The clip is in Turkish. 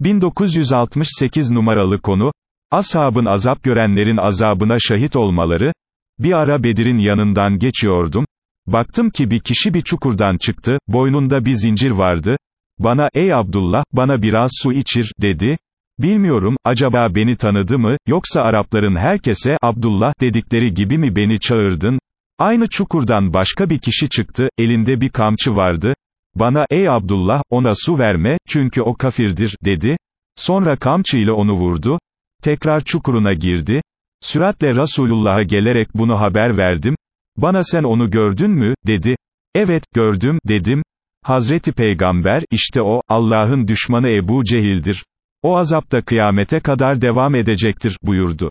1968 numaralı konu, Ashabın azap görenlerin azabına şahit olmaları, bir ara Bedir'in yanından geçiyordum, baktım ki bir kişi bir çukurdan çıktı, boynunda bir zincir vardı, bana, ey Abdullah, bana biraz su içir, dedi, bilmiyorum, acaba beni tanıdı mı, yoksa Arapların herkese, Abdullah, dedikleri gibi mi beni çağırdın, aynı çukurdan başka bir kişi çıktı, elinde bir kamçı vardı, bana, ey Abdullah, ona su verme, çünkü o kafirdir, dedi, sonra kamçıyla onu vurdu, tekrar çukuruna girdi, süratle Resulullah'a gelerek bunu haber verdim, bana sen onu gördün mü, dedi, evet, gördüm, dedim, Hazreti Peygamber, işte o, Allah'ın düşmanı Ebu Cehil'dir, o azapta kıyamete kadar devam edecektir, buyurdu.